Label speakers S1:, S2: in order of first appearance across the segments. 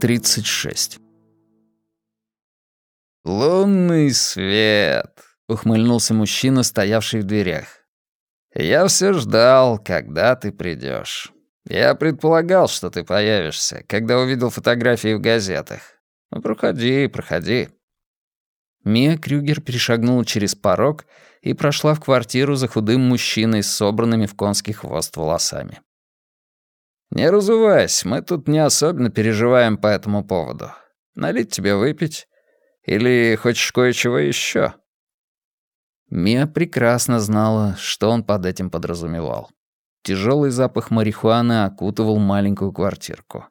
S1: 36. «Лунный свет», — ухмыльнулся мужчина, стоявший в дверях. «Я все ждал, когда ты придешь. Я предполагал, что ты появишься, когда увидел фотографии в газетах. Ну, проходи, проходи». Мия Крюгер перешагнула через порог и прошла в квартиру за худым мужчиной с собранными в конский хвост волосами. «Не разувайся, мы тут не особенно переживаем по этому поводу. Налить тебе выпить? Или хочешь кое-чего еще?» Мия прекрасно знала, что он под этим подразумевал. Тяжелый запах марихуаны окутывал маленькую квартирку.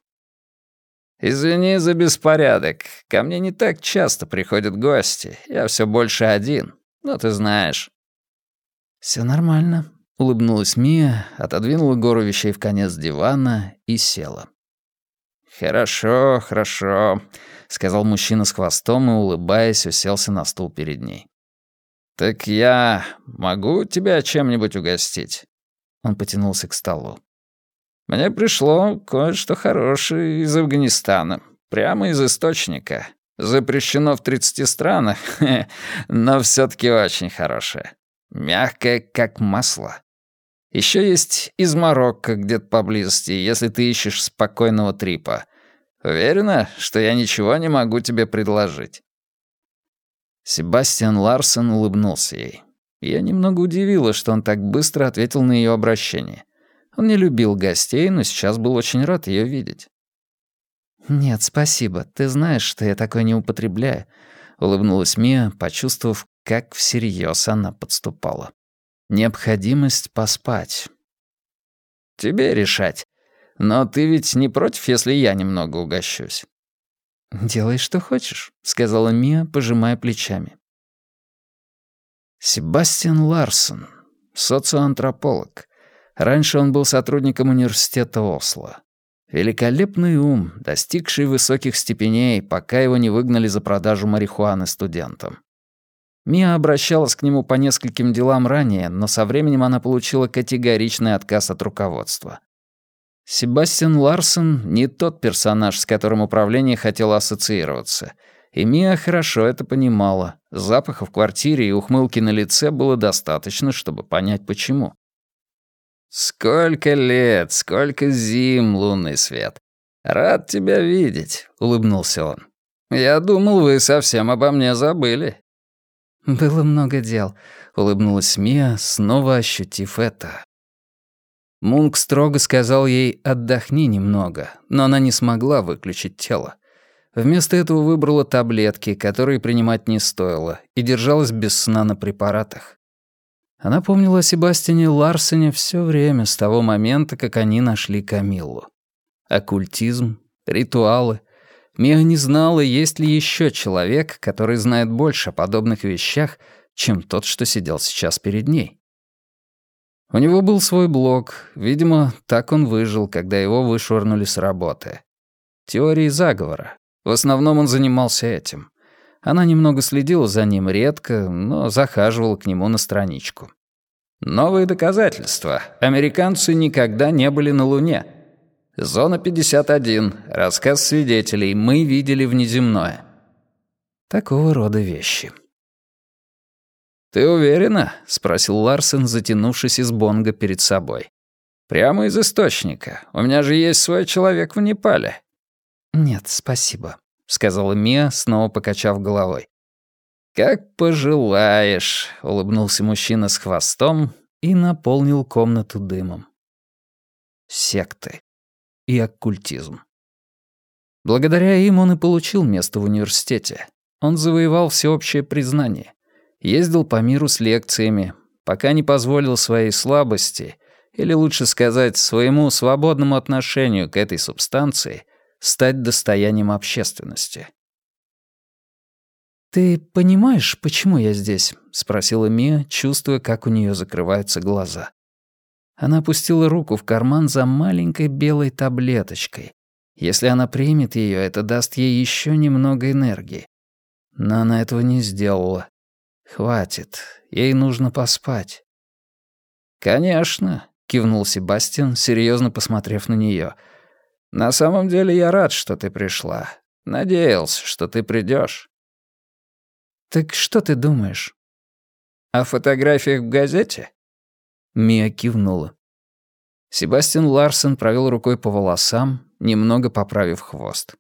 S1: «Извини за беспорядок. Ко мне не так часто приходят гости. Я все больше один. Ну, ты знаешь».
S2: Все нормально», — улыбнулась Мия, отодвинула гору вещей в конец дивана и села.
S1: «Хорошо, хорошо», — сказал мужчина с хвостом и, улыбаясь, уселся на стул перед ней. «Так я могу тебя чем-нибудь угостить?» Он потянулся к столу. Мне пришло кое-что хорошее из Афганистана. Прямо из источника. Запрещено в 30 странах, но все таки очень хорошее. Мягкое, как масло. Еще есть из Марокко где-то поблизости, если ты ищешь спокойного трипа. Уверена, что я ничего не могу тебе предложить?»
S2: Себастьян Ларсон улыбнулся ей. Я немного удивила, что он так быстро ответил на ее обращение. Он не любил гостей, но сейчас был очень рад ее видеть. «Нет, спасибо. Ты знаешь, что я такое не употребляю», — улыбнулась Мия, почувствовав, как всерьез она подступала. «Необходимость поспать».
S1: «Тебе решать. Но ты ведь не против, если я немного угощусь?»
S2: «Делай, что хочешь», — сказала Мия, пожимая плечами. Себастьян Ларсон, социоантрополог, Раньше он был сотрудником университета Осло. Великолепный ум, достигший высоких степеней, пока его не выгнали за продажу марихуаны студентам. Мия обращалась к нему по нескольким делам ранее, но со временем она получила категоричный отказ от руководства. Себастьян Ларсон — не тот персонаж, с которым управление хотело ассоциироваться. И Мия хорошо это понимала. Запаха в квартире и ухмылки на лице было достаточно, чтобы понять, почему.
S1: «Сколько лет, сколько зим, лунный свет! Рад тебя видеть», — улыбнулся он. «Я думал, вы совсем обо мне забыли».
S2: «Было много дел», — улыбнулась Мия, снова ощутив это. Мунк строго сказал ей «отдохни немного», но она не смогла выключить тело. Вместо этого выбрала таблетки, которые принимать не стоило, и держалась без сна на препаратах. Она помнила о Себастьяне Ларсене все время с того момента, как они нашли Камиллу. Оккультизм, ритуалы. Мия не знала, есть ли еще человек, который знает больше о подобных вещах, чем тот, что сидел сейчас перед ней. У него был свой блог, видимо, так он выжил, когда его вышвырнули с работы. Теории заговора. В основном он занимался этим. Она немного следила за ним редко, но захаживала к нему на страничку. Новые доказательства. Американцы никогда не были на Луне. Зона 51. Рассказ свидетелей. Мы видели внеземное. Такого рода вещи.
S1: «Ты уверена?» — спросил Ларсен, затянувшись из бонга перед собой. «Прямо из источника. У меня же есть свой человек в Непале».
S2: «Нет, спасибо», — сказала Мия, снова покачав головой.
S1: «Как пожелаешь», — улыбнулся мужчина с хвостом и наполнил комнату дымом.
S2: Секты и оккультизм. Благодаря им он и получил место в университете. Он завоевал всеобщее признание. Ездил по миру с лекциями, пока не позволил своей слабости, или лучше сказать, своему свободному отношению к этой субстанции стать достоянием общественности. «Ты понимаешь, почему я здесь?» — спросила Мия, чувствуя, как у нее закрываются глаза. Она опустила руку в карман за маленькой белой таблеточкой. Если она примет ее, это даст ей еще немного энергии. Но она этого не сделала. Хватит, ей нужно поспать.
S1: «Конечно», — кивнул Себастьян, серьезно посмотрев на нее. На самом деле я рад, что ты пришла. Надеялся, что ты придешь.
S2: «Так что ты думаешь?»
S1: «О фотографиях в газете?»
S2: Мия кивнула. Себастьян Ларсен провел рукой по волосам, немного поправив хвост.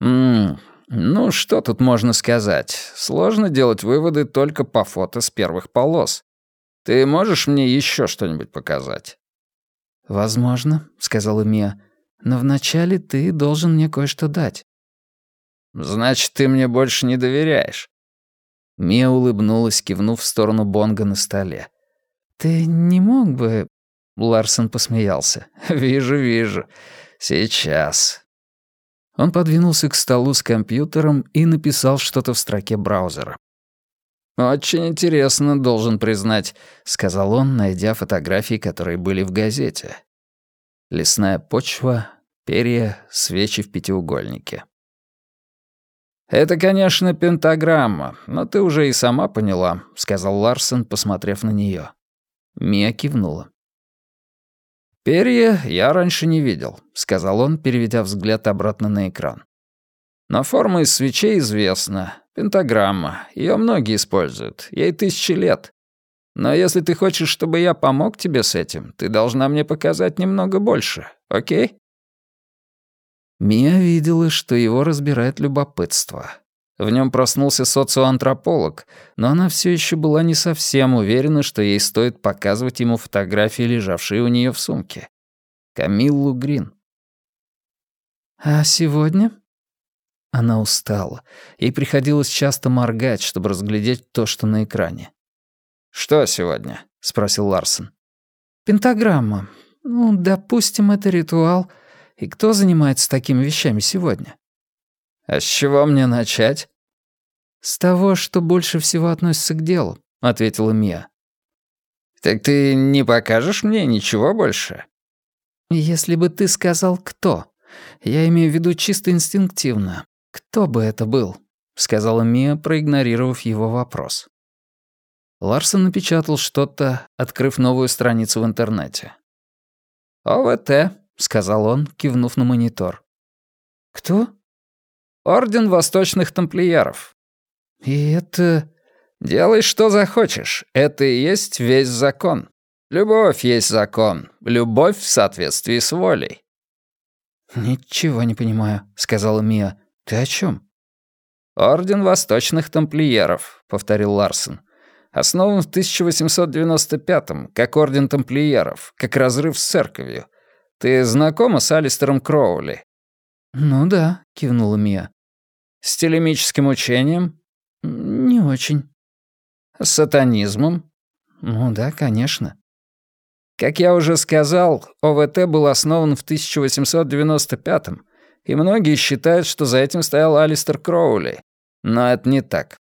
S1: «Ммм, ну что тут можно сказать? Сложно делать выводы только по фото с первых полос. Ты можешь мне еще что-нибудь показать?»
S2: «Возможно», — сказала Мия, «но вначале ты должен мне кое-что дать».
S1: «Значит, ты мне больше не доверяешь?»
S2: Мия улыбнулась, кивнув в сторону бонга на столе. «Ты не мог бы...» Ларсон посмеялся.
S1: «Вижу, вижу. Сейчас».
S2: Он подвинулся к столу с компьютером и написал что-то в строке браузера.
S1: «Очень интересно, должен признать», — сказал он, найдя фотографии, которые были в газете.
S2: Лесная почва, перья, свечи в пятиугольнике.
S1: «Это, конечно, пентаграмма, но ты уже и сама поняла», — сказал Ларсон, посмотрев на нее.
S2: Мия кивнула.
S1: «Перья я раньше не видел», — сказал он, переведя взгляд обратно на экран. «Но форма из свечей известна. Пентаграмма. Ее многие используют. Ей тысячи лет. Но если ты хочешь, чтобы я помог тебе с этим, ты должна мне показать немного больше, окей?»
S2: Мия видела, что его разбирает любопытство. В нем проснулся социоантрополог, но она все еще была не совсем уверена, что ей стоит показывать ему фотографии, лежавшие у нее в сумке. Камиллу Грин. «А сегодня?» Она устала. Ей приходилось часто моргать, чтобы разглядеть то, что на экране.
S1: «Что сегодня?» — спросил Ларсон.
S2: «Пентаграмма. Ну, допустим, это ритуал. И кто занимается такими вещами сегодня?»
S1: «А с чего мне начать?»
S2: «С того, что больше всего относится к делу», — ответила Мия.
S1: «Так ты не покажешь мне ничего больше?»
S2: «Если бы ты сказал, кто. Я имею в виду чисто инстинктивно. Кто бы это был?» — сказала Мия, проигнорировав его вопрос. Ларсон напечатал что-то, открыв новую страницу в интернете.
S1: «ОВТ», — сказал он, кивнув на монитор.
S2: «Кто?»
S1: Орден Восточных Тамплиеров.
S2: И это...
S1: Делай, что захочешь. Это и есть весь закон. Любовь есть закон. Любовь в соответствии с волей.
S2: «Ничего не понимаю», — сказала Мия. «Ты о чем?
S1: «Орден Восточных Тамплиеров», — повторил Ларсон. «Основан в 1895-м, как Орден Тамплиеров, как разрыв с церковью. Ты знакома с Алистером Кроули?»
S2: «Ну да», — кивнула Мия.
S1: С телемическим учением?
S2: Не очень.
S1: С сатанизмом?
S2: Ну да, конечно.
S1: Как я уже сказал, ОВТ был основан в 1895-м, и многие считают, что за этим стоял Алистер Кроули. Но это не так.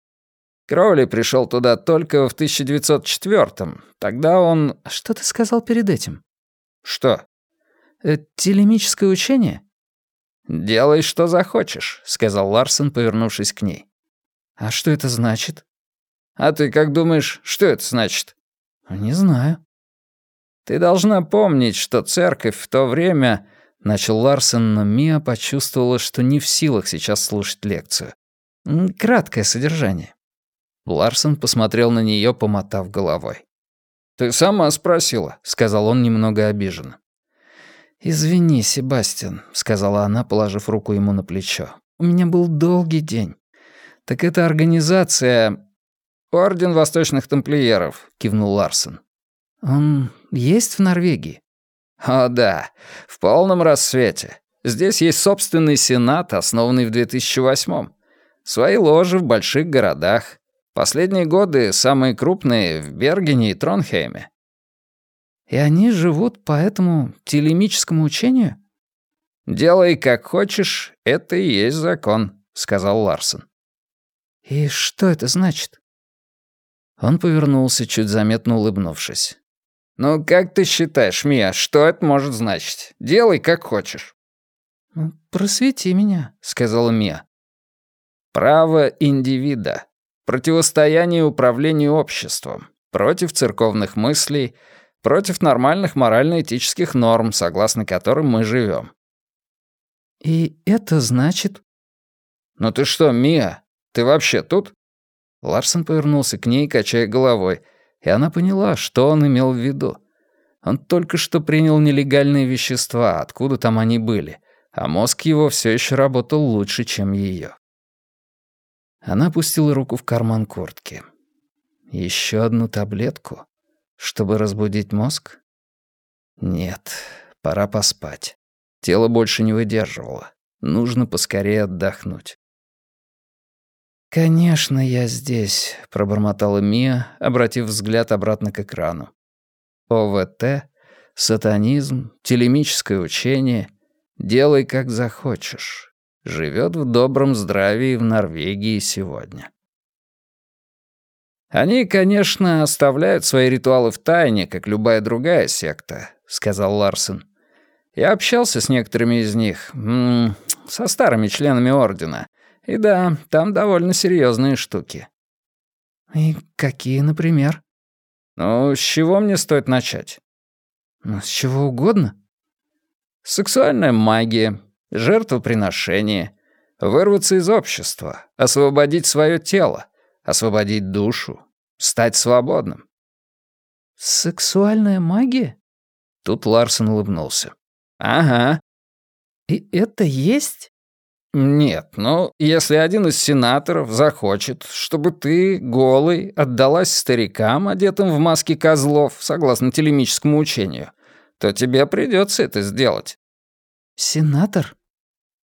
S1: Кроули пришел туда только в 1904-м. Тогда он...
S2: Что ты сказал перед этим?
S1: Что?
S2: Э, телемическое учение?
S1: «Делай, что захочешь», — сказал Ларсон, повернувшись к ней.
S2: «А что это значит?»
S1: «А ты как думаешь, что это значит?»
S2: «Не знаю».
S1: «Ты должна помнить, что церковь в то время...» Начал Ларсон, но Мия почувствовала, что не в силах сейчас слушать лекцию. Краткое содержание. Ларсон посмотрел на нее, помотав головой. «Ты сама спросила», — сказал он немного обиженно.
S2: «Извини, Себастьян», — сказала она, положив руку ему на плечо. «У меня был долгий день. Так это организация...»
S1: «Орден Восточных Тамплиеров», — кивнул Ларсон.
S2: «Он есть в Норвегии?»
S1: «О, да, в полном рассвете. Здесь есть собственный сенат, основанный в 2008-м. Свои ложи в больших городах. Последние годы самые крупные в Бергене и Тронхейме.
S2: И они живут по этому телемическому учению?
S1: «Делай как хочешь, это и есть закон», — сказал Ларсон.
S2: «И что это значит?» Он повернулся, чуть заметно улыбнувшись.
S1: «Ну, как ты считаешь, Мия, что это может значить? Делай как хочешь».
S2: «Ну, просвети меня», — сказала Мия.
S1: «Право индивида. Противостояние управлению обществом. Против церковных мыслей, Против нормальных морально-этических норм, согласно которым мы живем.
S2: «И это значит...»
S1: «Ну ты что, Мия, ты вообще тут?»
S2: Ларсон повернулся к ней, качая головой, и она поняла, что он имел в виду. Он только что принял нелегальные вещества, откуда там они были, а мозг его все еще работал лучше, чем ее. Она опустила руку в карман куртки. Еще одну таблетку, чтобы разбудить мозг? Нет, пора поспать. Тело больше не выдерживало. Нужно поскорее отдохнуть. «Конечно, я здесь», — пробормотала Мия, обратив взгляд обратно к экрану. ОВТ, сатанизм, телемическое учение. Делай, как захочешь. Живет в добром здравии в Норвегии сегодня. «Они, конечно, оставляют свои ритуалы в тайне, как любая другая секта», — сказал Ларсен. «Я общался с некоторыми из них, со старыми членами Ордена. И да, там довольно серьезные штуки». «И какие, например?»
S1: «Ну, с чего мне стоит начать?»
S2: «Ну, с чего угодно».
S1: «Сексуальная магия, жертвоприношение, вырваться из общества, освободить свое тело, освободить душу, стать свободным».
S2: «Сексуальная магия?»
S1: Тут Ларсон улыбнулся. «Ага».
S2: «И это есть?»
S1: «Нет, ну, если один из сенаторов захочет, чтобы ты, голый, отдалась старикам, одетым в маски козлов, согласно телемическому учению, то тебе придется это сделать».
S2: «Сенатор?»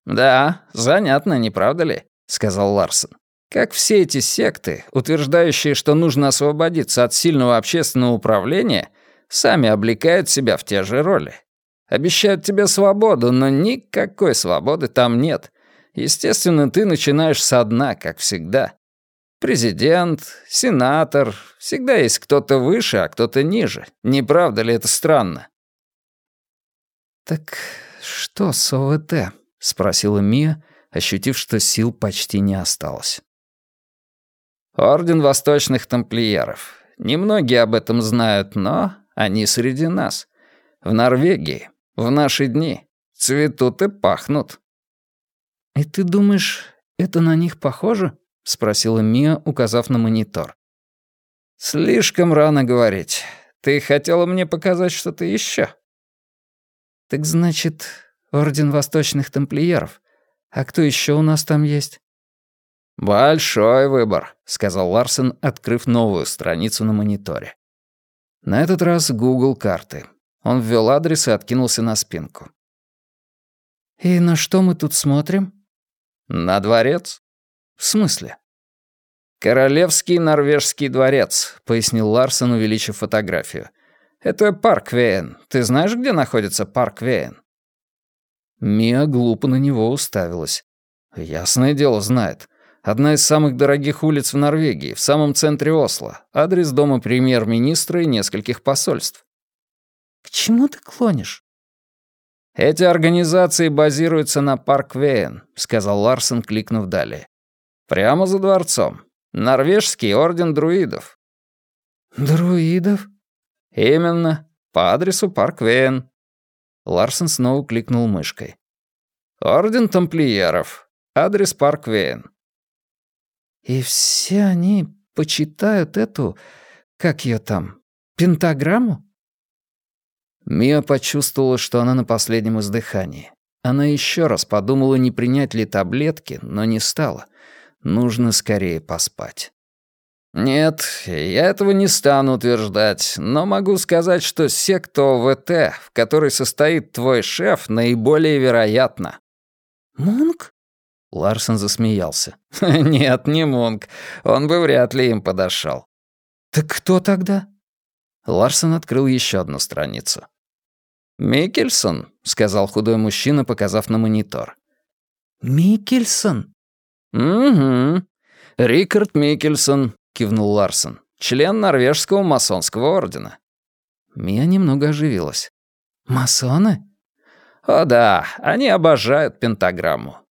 S1: «Да, занятно, не правда ли?» — сказал Ларсон. «Как все эти секты, утверждающие, что нужно освободиться от сильного общественного управления, сами облекают себя в те же роли. Обещают тебе свободу, но никакой свободы там нет» естественно, ты начинаешь со дна, как всегда. Президент, сенатор, всегда есть кто-то выше, а кто-то ниже. Не правда ли это странно?
S2: «Так что с ОВТ?» — спросила Мия, ощутив, что сил почти не осталось.
S1: «Орден Восточных Тамплиеров. Немногие об этом знают, но они среди нас. В Норвегии, в наши дни, цветут и пахнут.
S2: «И ты думаешь, это на них похоже?» — спросила Мия, указав на монитор.
S1: «Слишком рано говорить. Ты хотела мне показать что-то еще.
S2: «Так значит, Орден Восточных Тамплиеров. А кто еще у нас там есть?»
S1: «Большой выбор», — сказал Ларсен, открыв новую страницу на мониторе. На этот раз Google карты. Он ввел адрес и откинулся на спинку.
S2: «И на что мы тут смотрим?»
S1: «На дворец?»
S2: «В смысле?»
S1: «Королевский норвежский дворец», — пояснил Ларсон, увеличив фотографию. «Это парк Вейн. Ты знаешь, где находится парк Вейн?»
S2: Мия глупо на него уставилась.
S1: «Ясное дело, знает. Одна из самых дорогих улиц в Норвегии, в самом центре Осло. Адрес дома премьер-министра и нескольких посольств».
S2: «К чему ты клонишь?»
S1: «Эти организации базируются на Парк Вейн», — сказал Ларсен, кликнув далее. «Прямо за дворцом. Норвежский орден друидов».
S2: «Друидов?»
S1: «Именно. По адресу Парк Вейн».
S2: Ларсен снова кликнул мышкой.
S1: «Орден тамплиеров. Адрес Парк Вейн».
S2: «И все они почитают эту... как ее там... пентаграмму?»
S1: Мия почувствовала, что она на последнем издыхании. Она еще раз подумала, не принять ли таблетки, но не стала. Нужно скорее поспать. «Нет, я этого не стану утверждать, но могу сказать, что секта ОВТ, в которой состоит твой шеф, наиболее вероятна».
S2: «Мунк?»
S1: Ларсон засмеялся. «Нет, не Мунк. Он бы вряд ли им подошел.
S2: «Так кто тогда?»
S1: Ларсон открыл еще одну страницу. «Микельсон», — сказал худой мужчина, показав на монитор.
S2: «Микельсон?»
S1: «Угу. Рикард Микельсон», — кивнул Ларсон. «Член норвежского масонского ордена».
S2: Мия немного оживилась. «Масоны?»
S1: «О да, они обожают пентаграмму».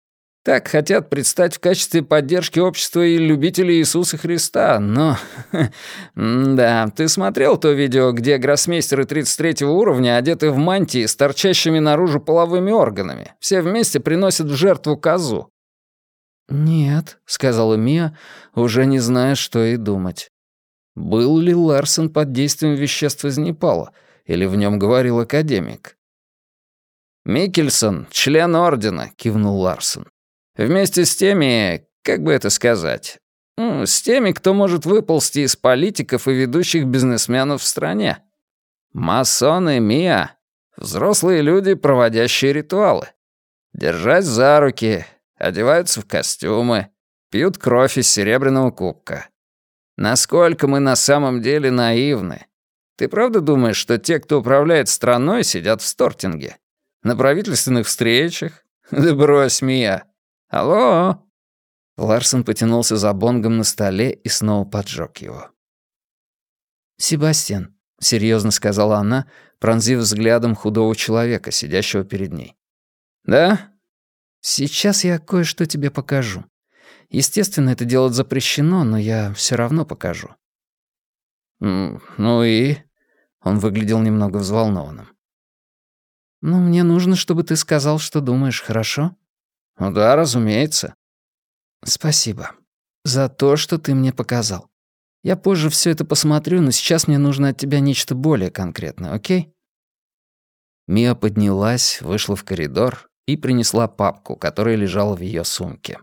S1: Так хотят предстать в качестве поддержки общества и любителей Иисуса Христа, но... да, ты смотрел то видео, где гроссмейстеры 33 уровня одеты в мантии с торчащими наружу половыми органами? Все вместе приносят в жертву козу.
S2: «Нет», — сказала Мия, уже не зная, что и думать. Был ли Ларсон под действием веществ из Непала, или в нем говорил академик?
S1: «Микельсон, член Ордена», — кивнул Ларсон. Вместе с теми, как бы это сказать, с теми, кто может выползти из политиков и ведущих бизнесменов в стране. Масоны Мия — взрослые люди, проводящие ритуалы. Держась за руки, одеваются в костюмы, пьют кровь из серебряного кубка. Насколько мы на самом деле наивны. Ты правда думаешь, что те, кто управляет страной, сидят в стортинге? На правительственных встречах? Да брось, Мия. «Алло!»
S2: Ларсон потянулся за бонгом на столе и снова поджег его. «Себастьян», — серьезно сказала она, пронзив взглядом худого человека, сидящего перед ней.
S1: «Да?»
S2: «Сейчас я кое-что тебе покажу. Естественно, это делать запрещено, но я все равно покажу».
S1: «Ну и?» Он выглядел немного взволнованным.
S2: «Ну, мне нужно, чтобы ты сказал, что думаешь, хорошо?»
S1: «Ну да, разумеется».
S2: «Спасибо. За то, что ты мне показал. Я позже все это посмотрю, но сейчас мне нужно от тебя нечто более конкретное, окей?» Мия поднялась, вышла в коридор и принесла папку, которая лежала в ее сумке.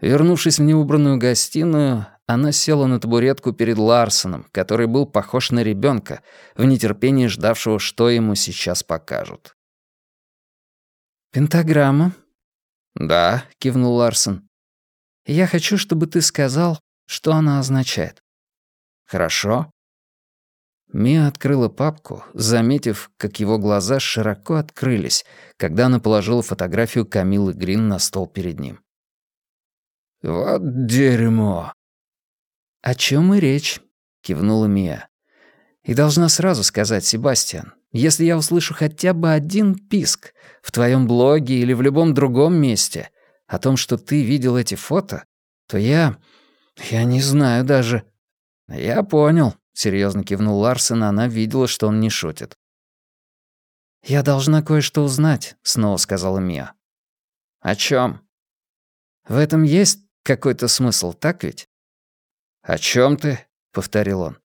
S2: Вернувшись в неубранную гостиную, она села на табуретку перед Ларсоном, который был похож на ребенка, в нетерпении ждавшего, что ему сейчас покажут. «Пентаграмма»,
S1: «Да», — кивнул Ларсон.
S2: «Я хочу, чтобы ты сказал, что она означает».
S1: «Хорошо».
S2: Мия открыла папку, заметив, как его глаза широко открылись, когда она положила фотографию Камилы Грин на стол перед ним.
S1: «Вот дерьмо!»
S2: «О чем и речь?» — кивнула Мия. «И должна сразу сказать, Себастьян, если я услышу хотя бы один писк в твоем блоге или в любом другом месте о том, что ты видел эти фото, то я... я не знаю даже...» «Я понял», — серьезно кивнул Ларсен, она видела, что он не шутит. «Я должна кое-что узнать», — снова сказала Мия.
S1: «О чем?
S2: «В этом есть какой-то смысл, так ведь?»
S1: «О чем ты?» — повторил он.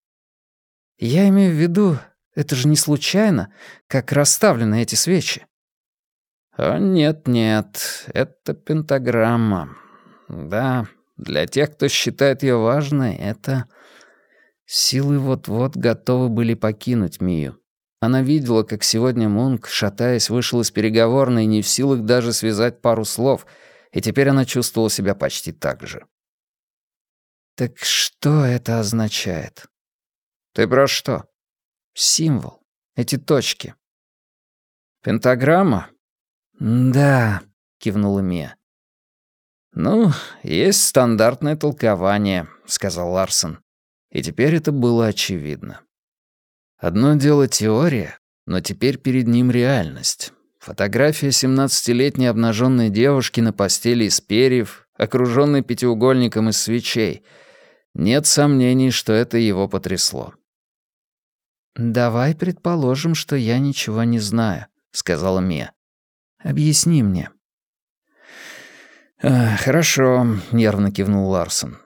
S2: «Я имею в виду, это же не случайно, как расставлены эти свечи».
S1: «О, нет-нет, это пентаграмма. Да, для тех, кто считает ее важной, это...»
S2: Силы вот-вот готовы были покинуть Мию. Она видела, как сегодня Мунк, шатаясь, вышел из переговорной, не в силах даже связать пару слов, и теперь она чувствовала себя почти так же. «Так что это означает?»
S1: «Ты про что?»
S2: Символ. Эти точки.
S1: Пентаграмма?
S2: Да, кивнула Мия.
S1: Ну, есть стандартное толкование, сказал Ларсон. И теперь это было очевидно. Одно дело теория, но теперь перед ним реальность. Фотография семнадцатилетней обнаженной девушки на постели из перьев, окруженной пятиугольником из свечей. Нет сомнений, что это его потрясло.
S2: «Давай предположим, что я ничего не знаю», — сказала Мия. «Объясни мне».
S1: «Хорошо», — нервно кивнул Ларсон.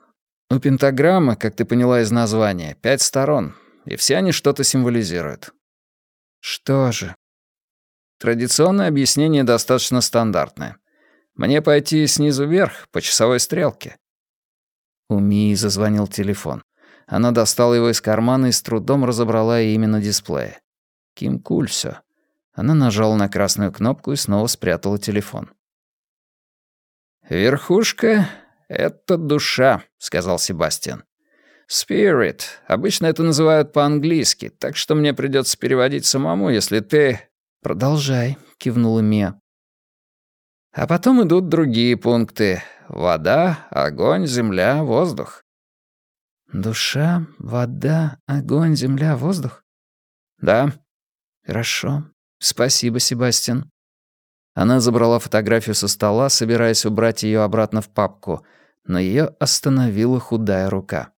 S1: «У пентаграммы, как ты поняла из названия, пять сторон, и все они что-то символизируют».
S2: «Что же?»
S1: Традиционное объяснение достаточно стандартное. Мне пойти снизу вверх, по часовой стрелке.
S2: У Мии зазвонил телефон. Она достала его из кармана и с трудом разобрала имя на дисплее. Ким Кульсё. Она нажала на красную кнопку и снова спрятала телефон.
S1: «Верхушка — это душа», — сказал Себастьян. «Spirit. Обычно это называют по-английски, так что мне придется переводить самому, если ты...»
S2: «Продолжай», — кивнула Мия.
S1: А потом идут другие пункты. Вода, огонь, земля, воздух.
S2: Душа, вода, огонь, земля, воздух?
S1: Да.
S2: Хорошо. Спасибо, Себастьян. Она забрала фотографию со стола, собираясь убрать ее обратно в папку, но ее остановила худая рука.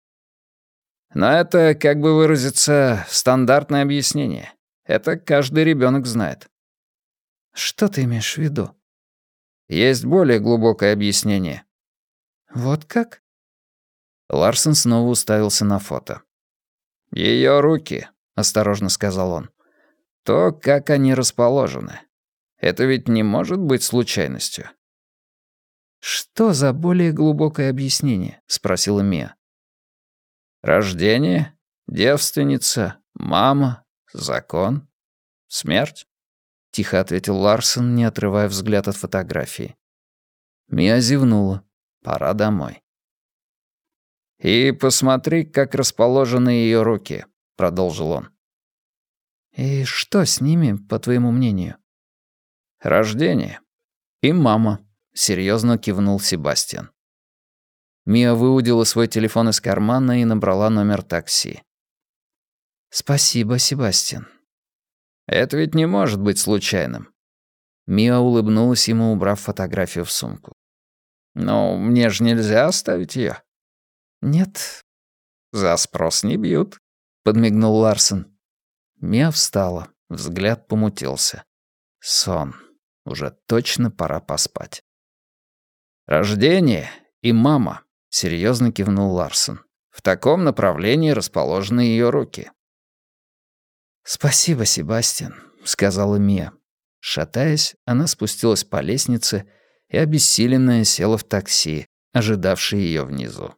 S1: Но это, как бы выразиться, стандартное объяснение. Это каждый ребенок знает.
S2: Что ты имеешь в виду?
S1: Есть более глубокое объяснение.
S2: Вот как?
S1: Ларсон снова уставился на фото. Ее руки, осторожно сказал он. То, как они расположены. Это ведь не может быть случайностью.
S2: «Что за более глубокое объяснение?» — спросила Мия.
S1: «Рождение, девственница, мама, закон, смерть», — тихо ответил Ларсон, не отрывая взгляд от фотографии. Мия зевнула. «Пора домой». «И посмотри, как расположены ее руки», — продолжил он.
S2: «И что с ними, по твоему мнению?»
S1: «Рождение. И мама», — серьезно кивнул Себастьян.
S2: Мия выудила свой телефон из кармана и набрала номер такси. «Спасибо, Себастьян».
S1: «Это ведь не может быть случайным».
S2: Мия улыбнулась ему, убрав фотографию в сумку.
S1: «Ну, мне же нельзя оставить ее.
S2: «Нет».
S1: «За спрос не бьют», —
S2: подмигнул Ларсон. Мия встала, взгляд помутился. Сон. Уже точно пора поспать.
S1: «Рождение и мама», — серьезно кивнул Ларсон. «В таком направлении расположены ее руки».
S2: «Спасибо, Себастьян», — сказала Мия. Шатаясь, она спустилась по лестнице и, обессиленная, села в такси, ожидавшее ее внизу.